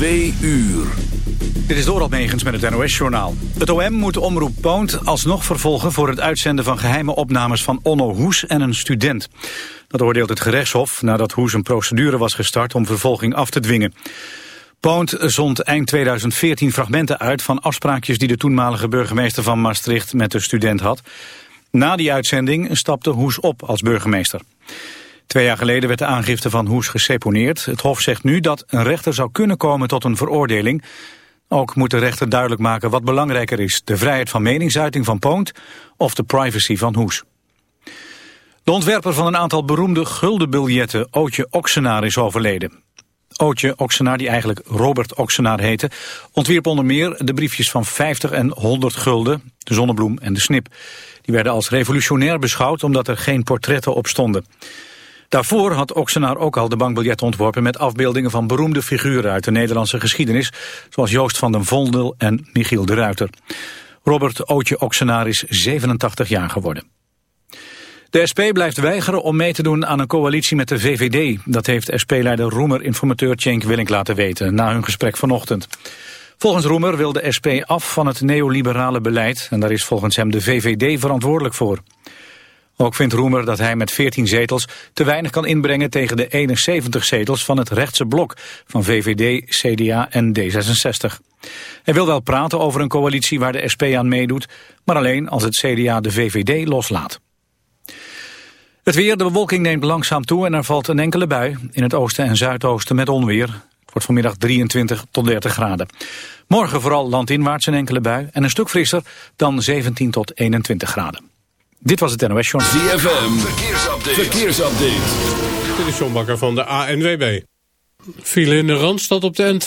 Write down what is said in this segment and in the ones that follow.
Twee uur. Dit is Doral Megens met het NOS-journaal. Het OM moet Omroep Poont alsnog vervolgen voor het uitzenden van geheime opnames van Onno Hoes en een student. Dat oordeelt het gerechtshof nadat Hoes een procedure was gestart om vervolging af te dwingen. Poont zond eind 2014 fragmenten uit van afspraakjes die de toenmalige burgemeester van Maastricht met de student had. Na die uitzending stapte Hoes op als burgemeester. Twee jaar geleden werd de aangifte van Hoes geseponeerd. Het Hof zegt nu dat een rechter zou kunnen komen tot een veroordeling. Ook moet de rechter duidelijk maken wat belangrijker is. De vrijheid van meningsuiting van Poont of de privacy van Hoes. De ontwerper van een aantal beroemde guldenbiljetten, Ootje Oxenaar, is overleden. Ootje Oxenaar, die eigenlijk Robert Oxenaar heette, ontwierp onder meer de briefjes van 50 en 100 gulden, de zonnebloem en de snip. Die werden als revolutionair beschouwd omdat er geen portretten op stonden. Daarvoor had Oxenaar ook al de bankbiljetten ontworpen met afbeeldingen van beroemde figuren uit de Nederlandse geschiedenis, zoals Joost van den Vondel en Michiel de Ruiter. Robert Ootje Oxenaar is 87 jaar geworden. De SP blijft weigeren om mee te doen aan een coalitie met de VVD. Dat heeft SP-leider Roemer informateur Cenk Willink laten weten na hun gesprek vanochtend. Volgens Roemer wil de SP af van het neoliberale beleid en daar is volgens hem de VVD verantwoordelijk voor. Ook vindt Roemer dat hij met 14 zetels te weinig kan inbrengen tegen de 71 zetels van het rechtse blok van VVD, CDA en D66. Hij wil wel praten over een coalitie waar de SP aan meedoet, maar alleen als het CDA de VVD loslaat. Het weer, de bewolking neemt langzaam toe en er valt een enkele bui. In het oosten en zuidoosten met onweer. Het wordt vanmiddag 23 tot 30 graden. Morgen vooral landinwaarts een enkele bui en een stuk frisser dan 17 tot 21 graden. Dit was het NOS Journal. ZFM, verkeersupdate. verkeersupdate. Dit is John Bakker van de ANWB. File in de Randstad op de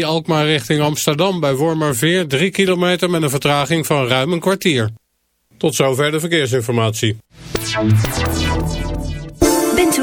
N203 Alkmaar richting Amsterdam bij Wormerveer 3 kilometer met een vertraging van ruim een kwartier. Tot zover de verkeersinformatie.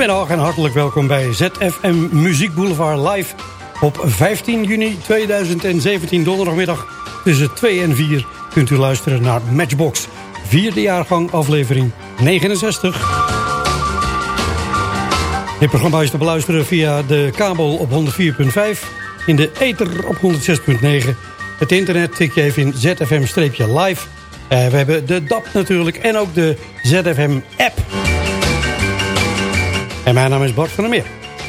Goedemiddag en hartelijk welkom bij ZFM Muziek Boulevard live op 15 juni 2017 donderdagmiddag tussen 2 en 4 kunt u luisteren naar Matchbox, vierde jaargang aflevering 69. Dit programma is te beluisteren via de kabel op 104.5, in de ether op 106.9. Het internet tik je even in ZFM-live. Uh, we hebben de DAP natuurlijk en ook de ZFM-app. En mijn naam is Bart van der Meer.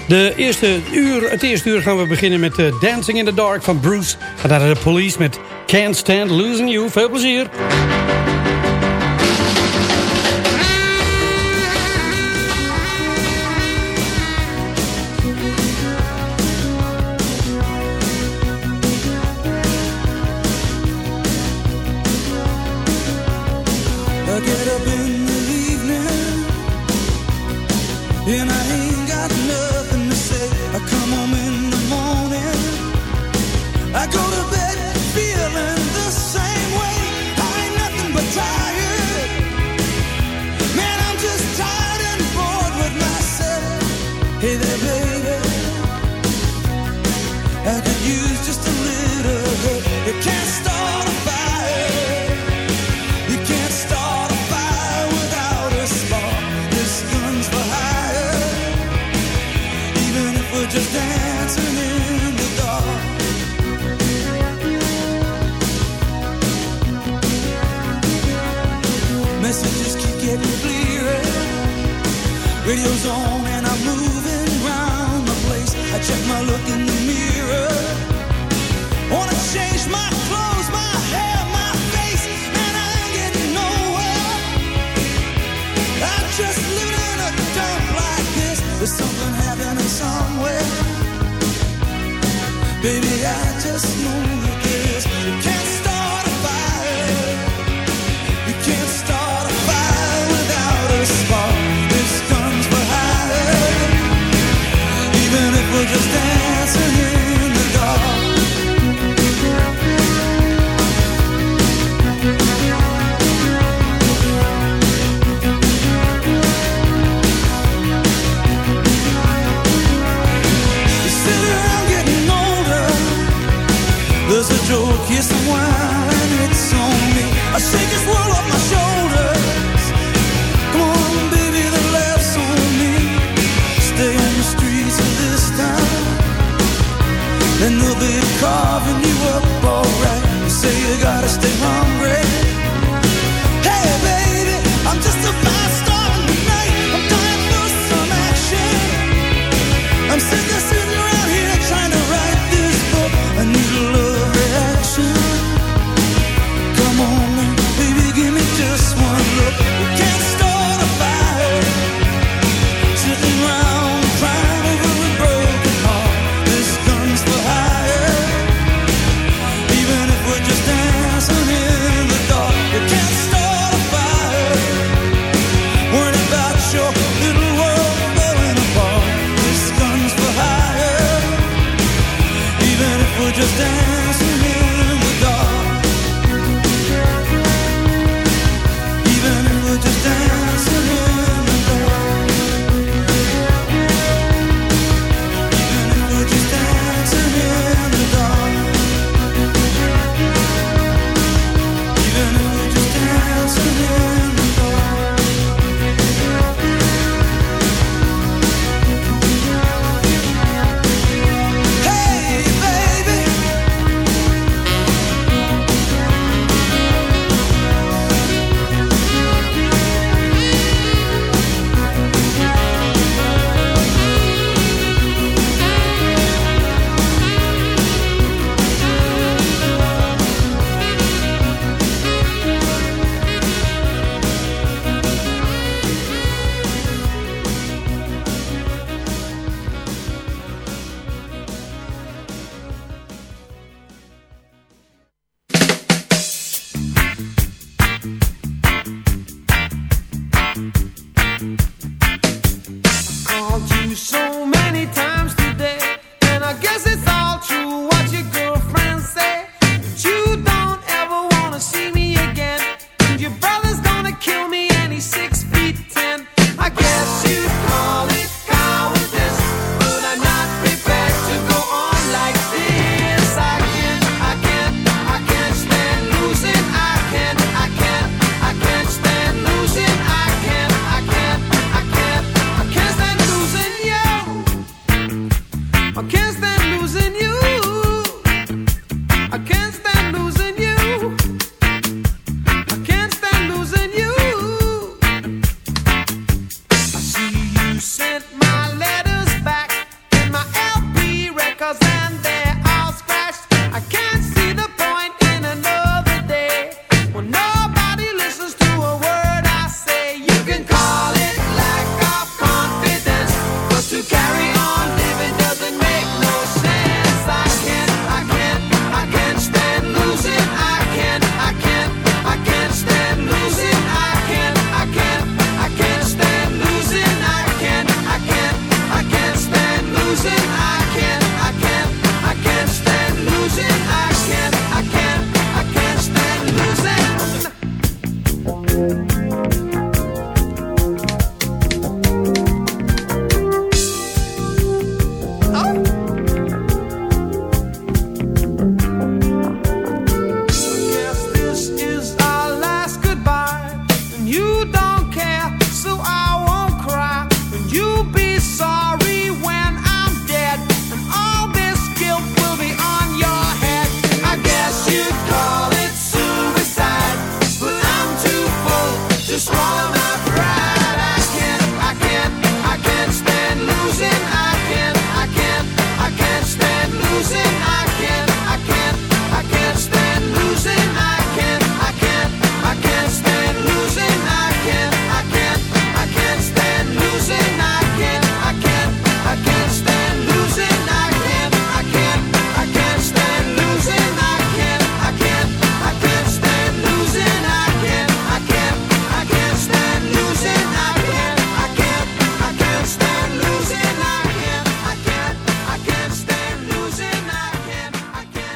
De eerste uur, het eerste uur gaan we beginnen met uh, Dancing in the Dark van Bruce. En daarna de Police met Can't Stand Losing You. Veel plezier.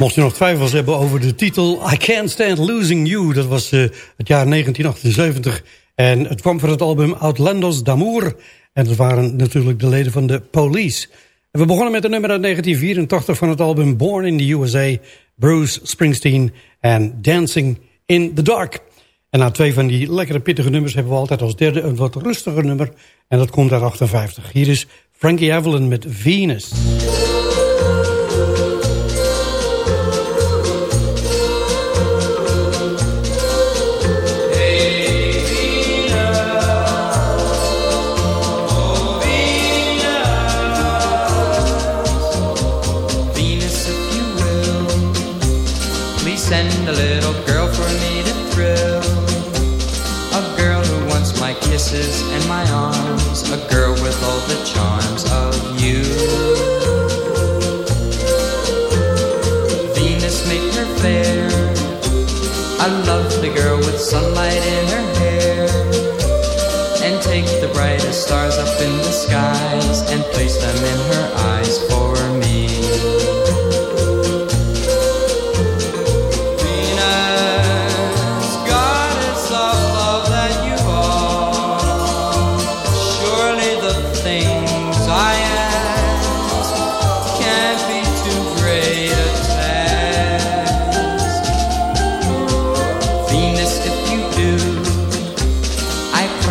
Mocht je nog twijfels hebben over de titel I Can't Stand Losing You. Dat was uh, het jaar 1978. En het kwam van het album Outlandos d'Amour. En dat waren natuurlijk de leden van de Police. We begonnen met een nummer uit 1984 van het album Born in the USA. Bruce Springsteen en Dancing in the Dark. En na twee van die lekkere pittige nummers hebben we altijd als derde een wat rustiger nummer. En dat komt uit 58. Hier is Frankie Evelyn met Venus.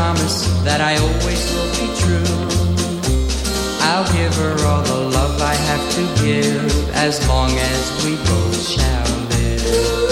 promise that I always will be true. I'll give her all the love I have to give as long as we both shall live.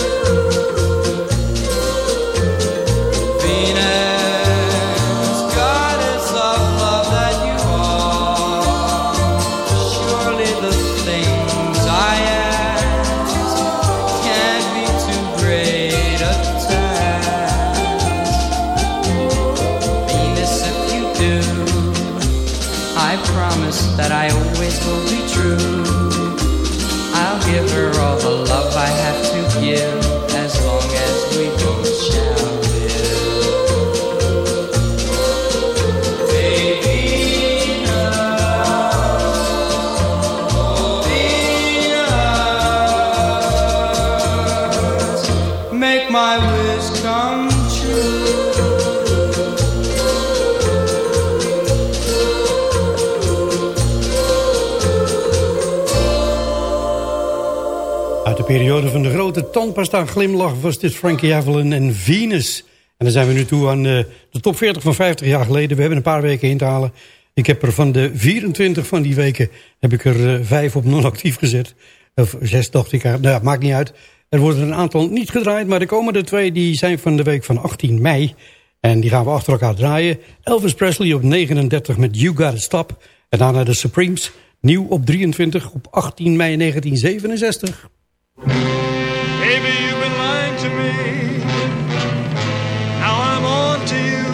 Periode van de grote tandpasta glimlach was dit Frankie Evelyn en Venus. En dan zijn we nu toe aan de, eh, de top 40 van 50 jaar geleden. We hebben een paar weken in te halen. Ik heb er van de 24 van die weken heb ik er uh, vijf op non-actief gezet. Of zes dacht ik. Nou, maakt niet uit. Er worden een aantal niet gedraaid, maar de komende twee die zijn van de week van 18 mei. En die gaan we achter elkaar draaien. Elvis Presley op 39 met You Gotta Stop. En daarna de Supremes, nieuw op 23 op 18 mei 1967. Baby, you've been lying to me. Now I'm on to you.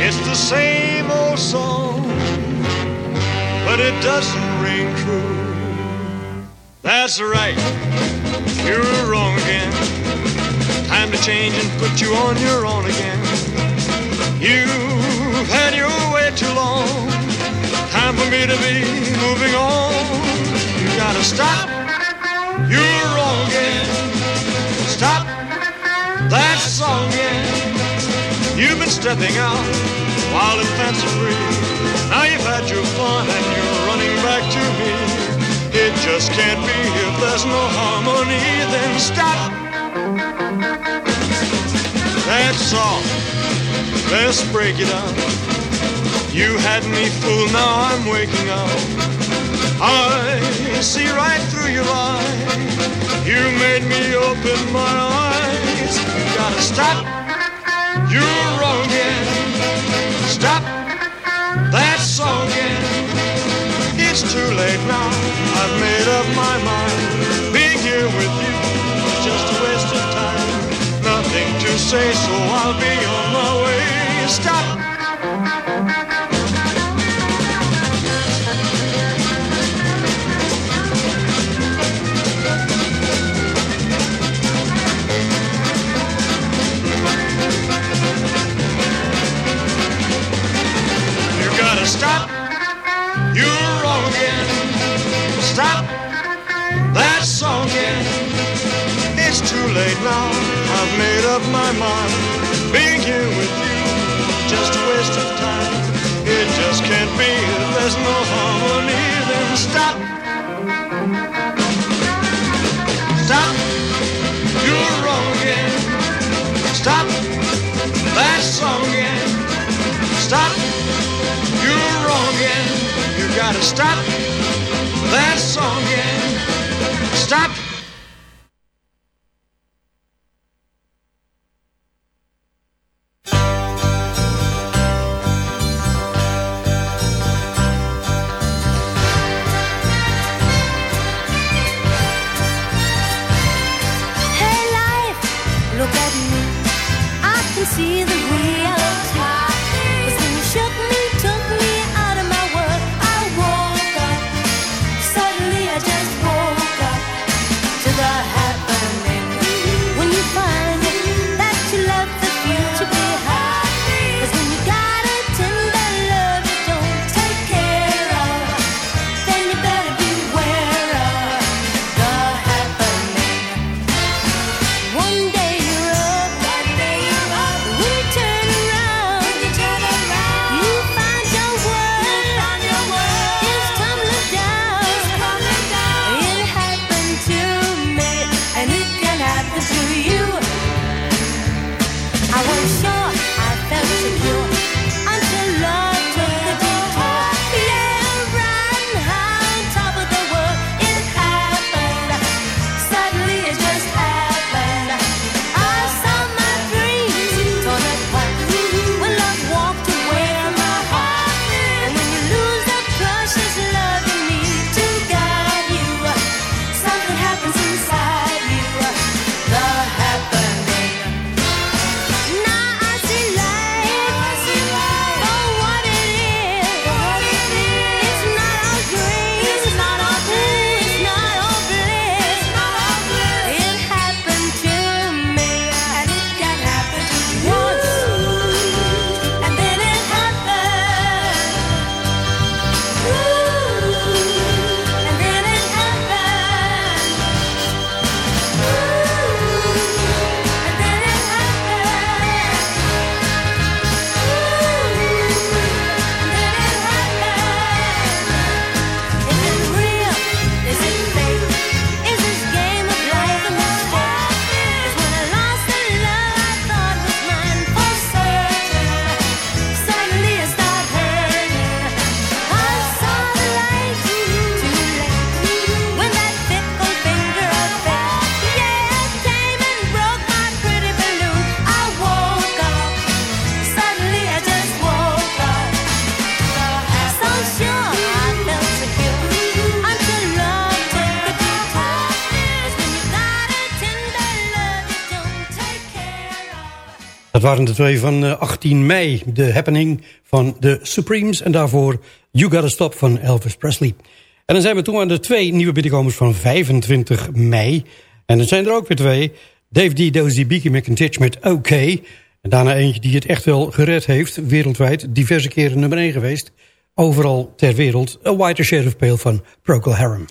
It's the same old song, but it doesn't ring true. That's right, you're wrong again. Time to change and put you on your own again. You've had your way too long. Time for me to be moving on. You gotta stop you're wrong again. Stop that song. You've been stepping out while and fancy free. Now you've had your fun and you're running back to me. It just can't be if there's no harmony. Then stop that song. Let's break it up. You had me fooled, now I'm waking up. I see right through your eyes. You made me open my eyes. You gotta stop. You're wrong again. Stop that song again. It's too late now. I've made up my mind. Being here with you is just a waste of time. Nothing to say, so I'll be on my way. Stop. song yet. It's too late now, I've made up my mind. Being here with you just a waste of time. It just can't be there's no harmony, then stop. Stop, you're wrong again. Stop that song again. Stop, you're wrong again. You gotta stop that song again. Stop. waren de twee van eh, 18 mei. de Happening van de Supremes en daarvoor You Gotta Stop van Elvis Presley. En dan zijn we toe aan de twee nieuwe binnenkomers van 25 mei. En dan zijn er ook weer twee. Dave D. Dozy, Beaky McIntitch met OK. En daarna eentje die het echt wel gered heeft, wereldwijd. Diverse keren nummer 1 geweest. Overal ter wereld. A Whiter of Pale van Procol Harum.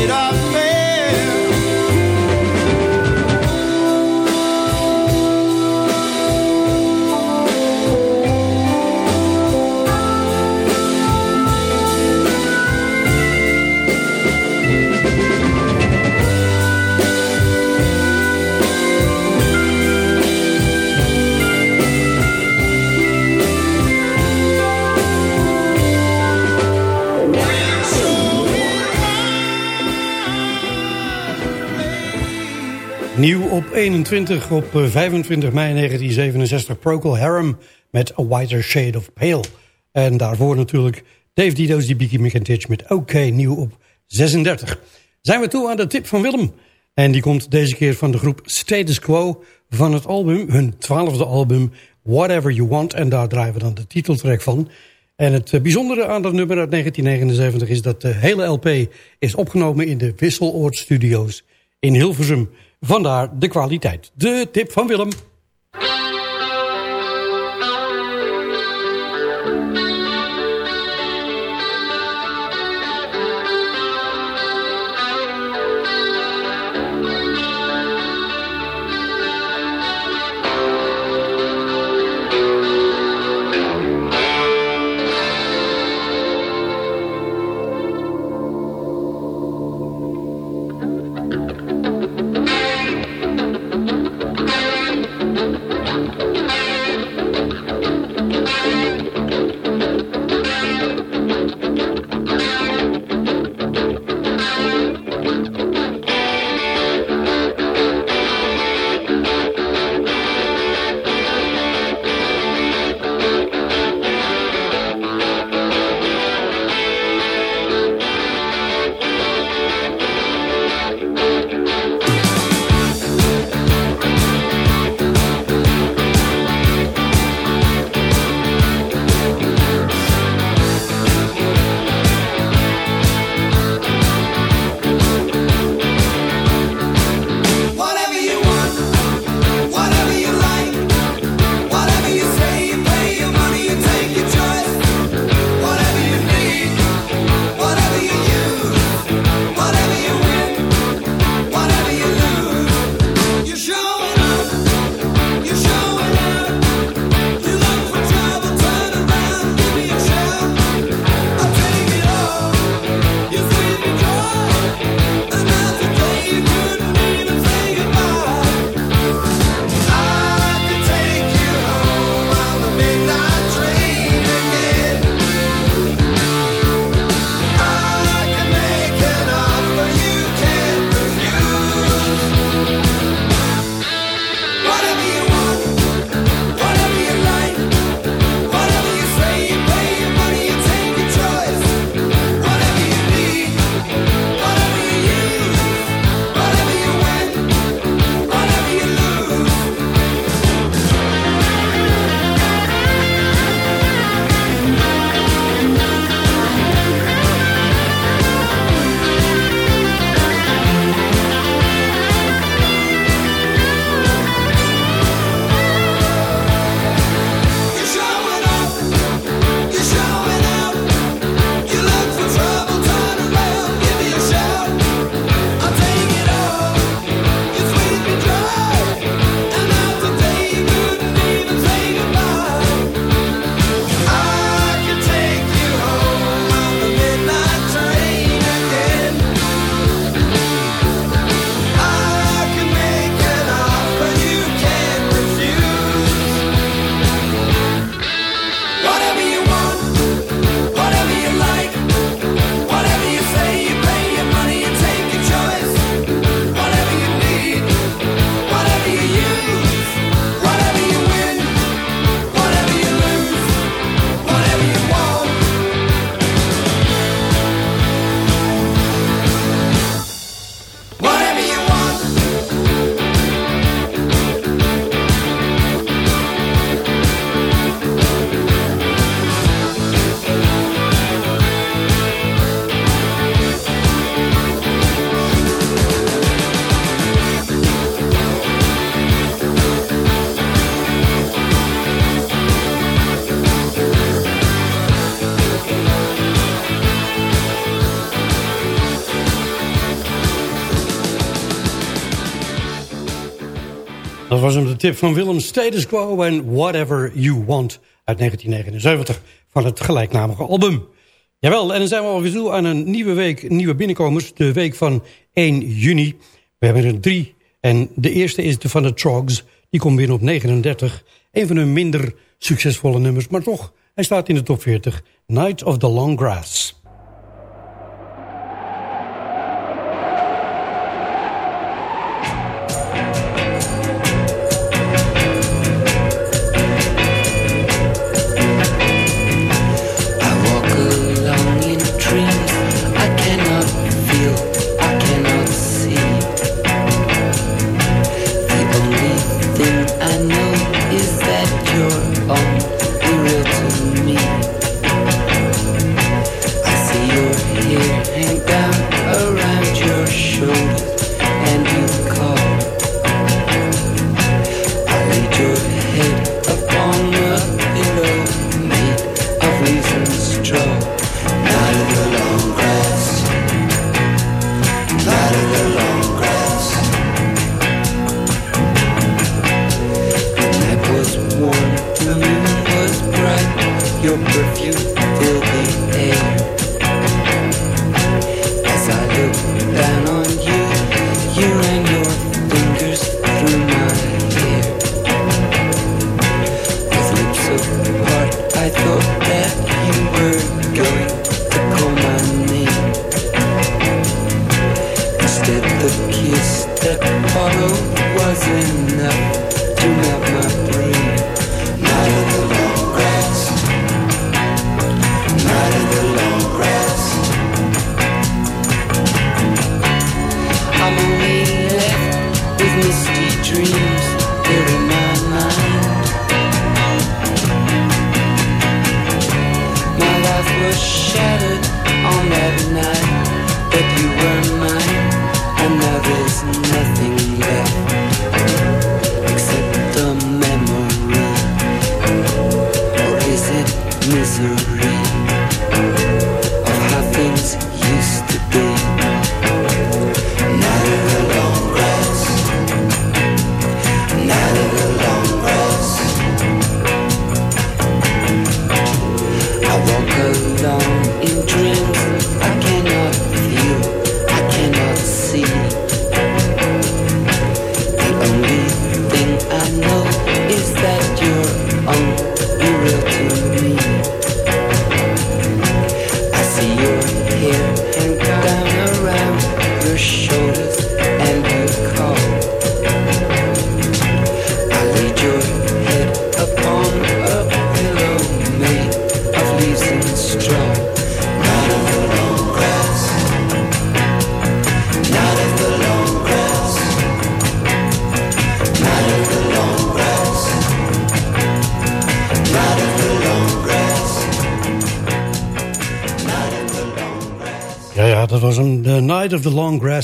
made of 21 op eh, 25 mei 1967 Procol Harum met A Whiter Shade of Pale. En daarvoor natuurlijk Dave Dido's die Biggie McIntyre met OK nieuw op 36. Zijn we toe aan de tip van Willem. En die komt deze keer van de groep Status Quo van het album, hun twaalfde album Whatever You Want. En daar draaien we dan de titeltrack van. En het eh, bijzondere aan dat nummer uit 1979 is dat de hele LP is opgenomen in de Wisseloord Studios in Hilversum. Vandaar de kwaliteit. De tip van Willem. tip van Willem Status Quo and Whatever You Want uit 1979 van het gelijknamige album. Jawel, en dan zijn we alweer toe aan een nieuwe week, nieuwe binnenkomers. De week van 1 juni. We hebben er drie. En de eerste is de van de Trogs. Die komt binnen op 39. Een van hun minder succesvolle nummers, maar toch. Hij staat in de top 40. Night of the Long Grass.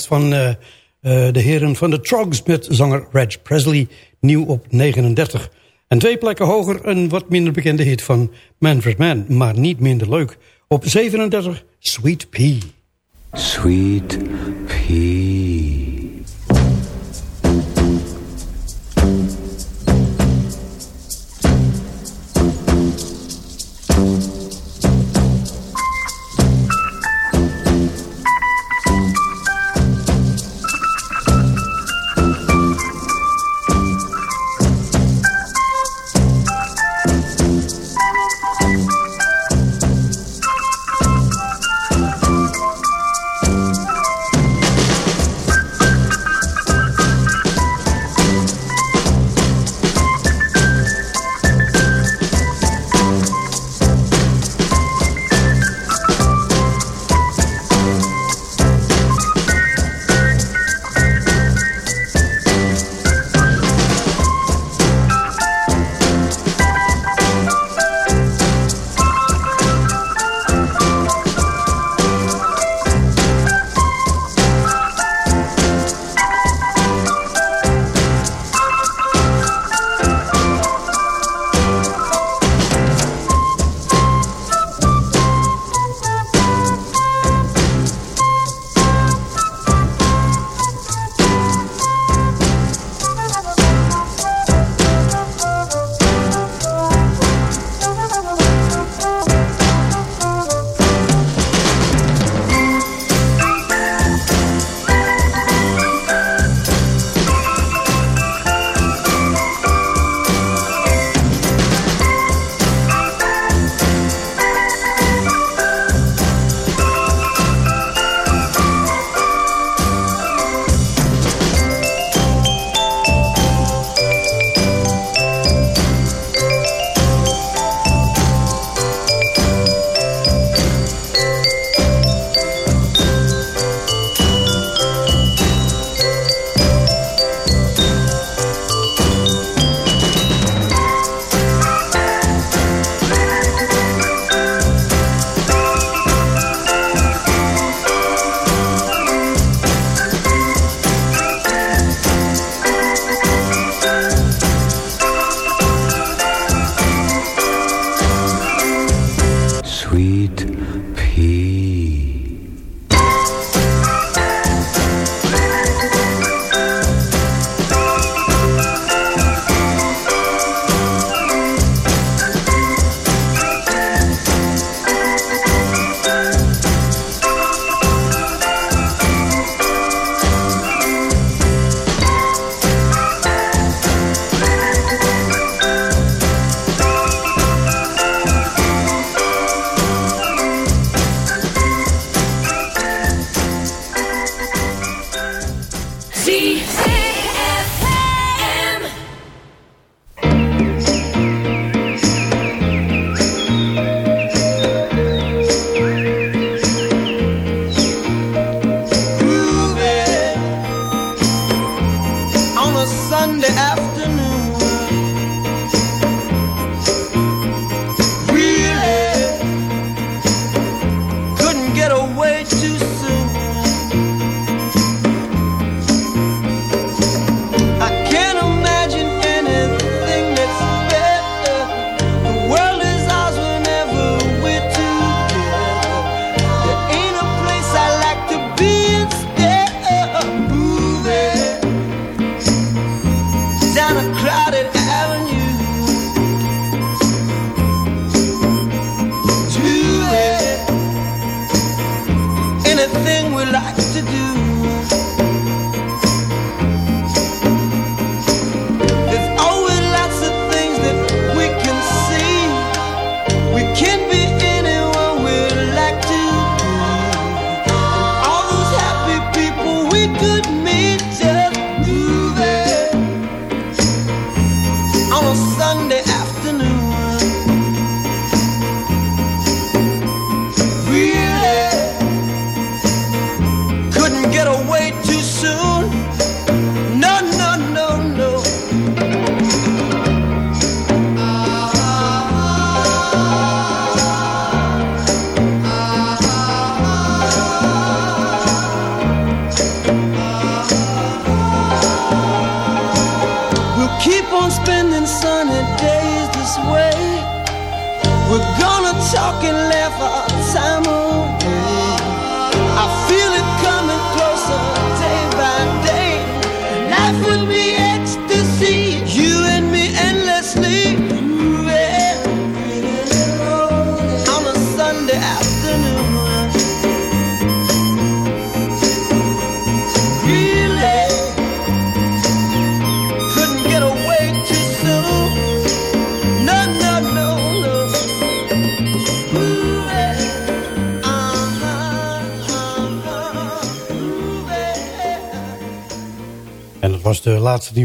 Van eh, eh, de heren van de Trogs... met zanger Reg Presley, nieuw op 39. En twee plekken hoger een wat minder bekende hit van Manfred Mann... maar niet minder leuk. Op 37, Sweet Pea. Sweet pea.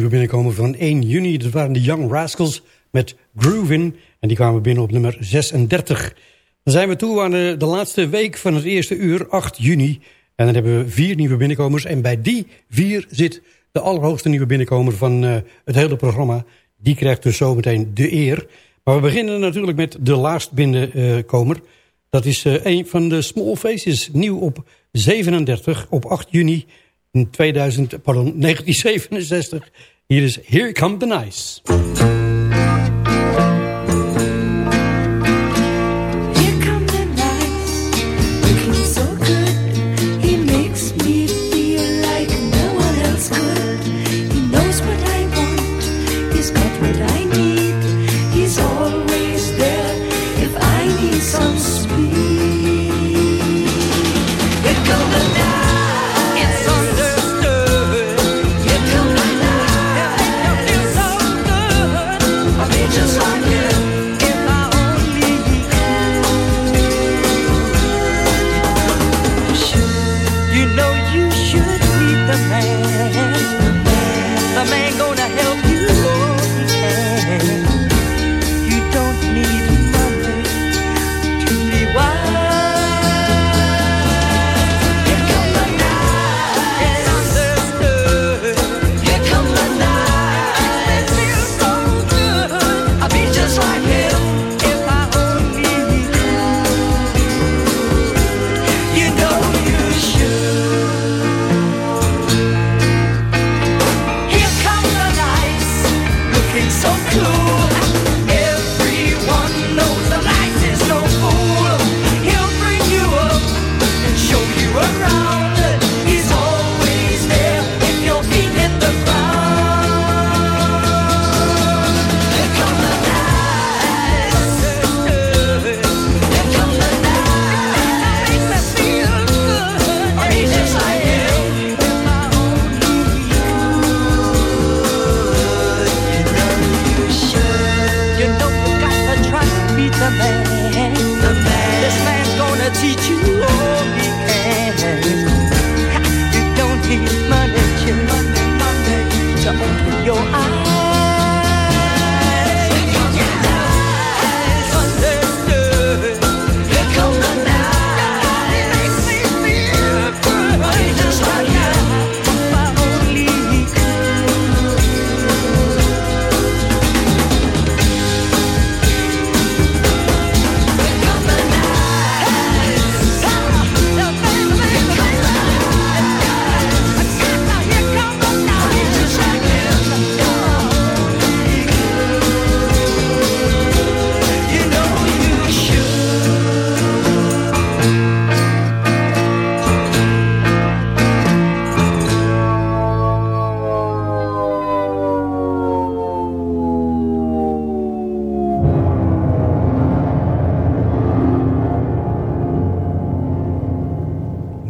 nieuwe binnenkomen van 1 juni. Dat waren de Young Rascals met Groovin. En die kwamen binnen op nummer 36. Dan zijn we toe aan eh, de, laatste week van het eerste uur, 8 juni. En dan hebben we vier nieuwe binnenkomers. En bij die vier zit de allerhoogste nieuwe binnenkomer van eh, het hele programma. Die krijgt dus zometeen de eer. Maar we beginnen natuurlijk met de laatste binnenkomer. Dat is eh, een van de Small Faces, nieuw op 37, op 8 juni 2000, pardon, 1967. It is Here Come the Nice.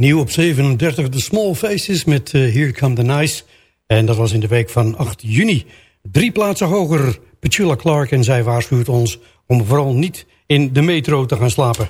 Nieuw op 37 de Small Faces met eh, Here Come the Nice. En dat was in de week van 8 juni. Drie plaatsen hoger, Petula Clark. En zij waarschuwt ons om vooral niet in de metro te gaan slapen.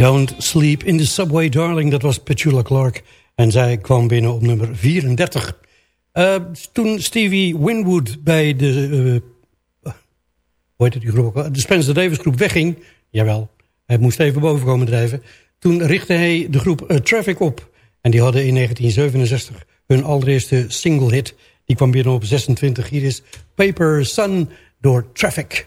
Don't Sleep in the Subway, Darling. Dat was Petula Clark. En zij kwam binnen op nummer 34. Eh, toen Stevie Winwood bij de... Uh, hoe heet het die groep? De Spencer Davis groep wegging. Jawel, hij moest even boven komen drijven. Toen richtte hij de groep eh, Traffic op. En die hadden in 1967 hun allereerste single hit. Die kwam binnen op 26. Hier is Paper Sun door Traffic.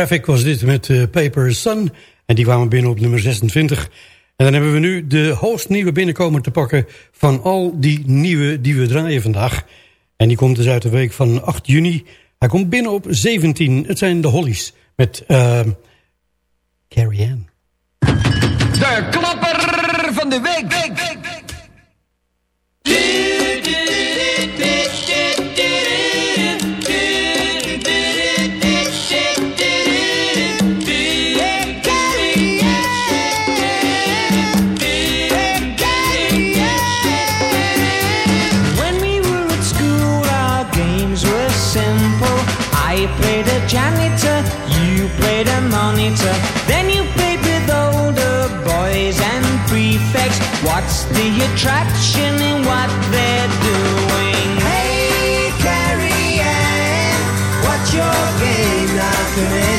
Traffic was dit met eh, Paper Sun. En die kwamen binnen op nummer 26. En dan hebben we nu de hoogst nieuwe binnenkomer te pakken... van al die nieuwe die we draaien vandaag. En die komt dus uit de week van 8 juni. Hij komt binnen op 17. Het zijn de Hollies met ehm, Carrie Ann. De klapper van de week. week, week. What's the attraction in what they're doing? Hey, Carrie Ann, what's your game now?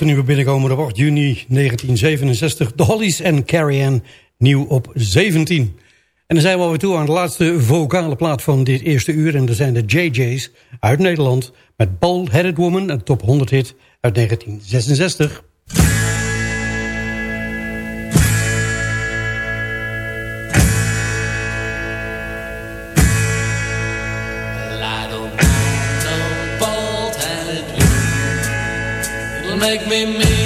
Nu nieuwe binnenkomen. Dat wordt juni 1967. De Hollies en Carrie Ann, nieuw op 17. En dan zijn we alweer toe aan de laatste vocale plaat van dit eerste uur. En dat zijn de JJ's uit Nederland. Met Bald Headed Woman, een top 100 hit uit 1966. make me mean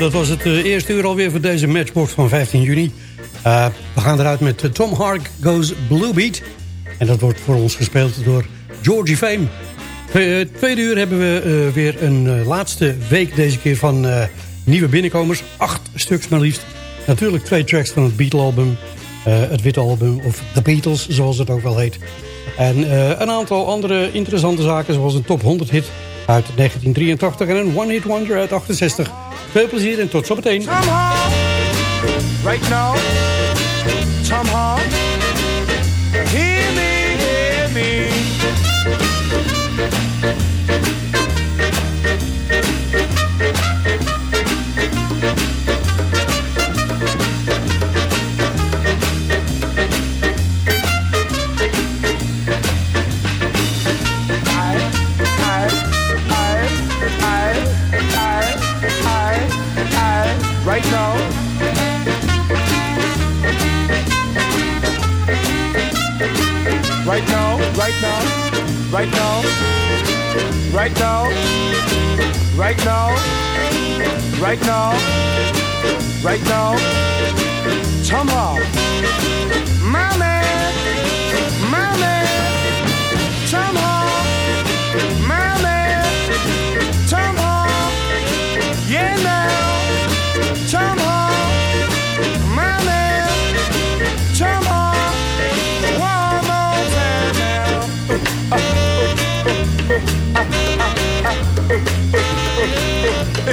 dat was het eh, eerste uur alweer voor deze matchbox van 15 juni. Eh, we gaan eruit met eh, Tom Hark Goes Blue Beat. En dat wordt voor ons gespeeld door Georgie Fame. Eh, tweede uur hebben we weer een laatste week deze keer van nieuwe binnenkomers. Acht stuks maar liefst. Natuurlijk twee tracks van het Beatle-album. het Witte Album, of The Beatles, zoals het ook wel heet. En een aantal andere interessante zaken, zoals een top 100 hit uit 1983... en een one-hit wonder uit 68. Veel plezier en tot zometeen. Right now, somehow, hear me, hear me. Right now, right now, right now, right now, right now. Somehow, my man, my man, my man, yeah now,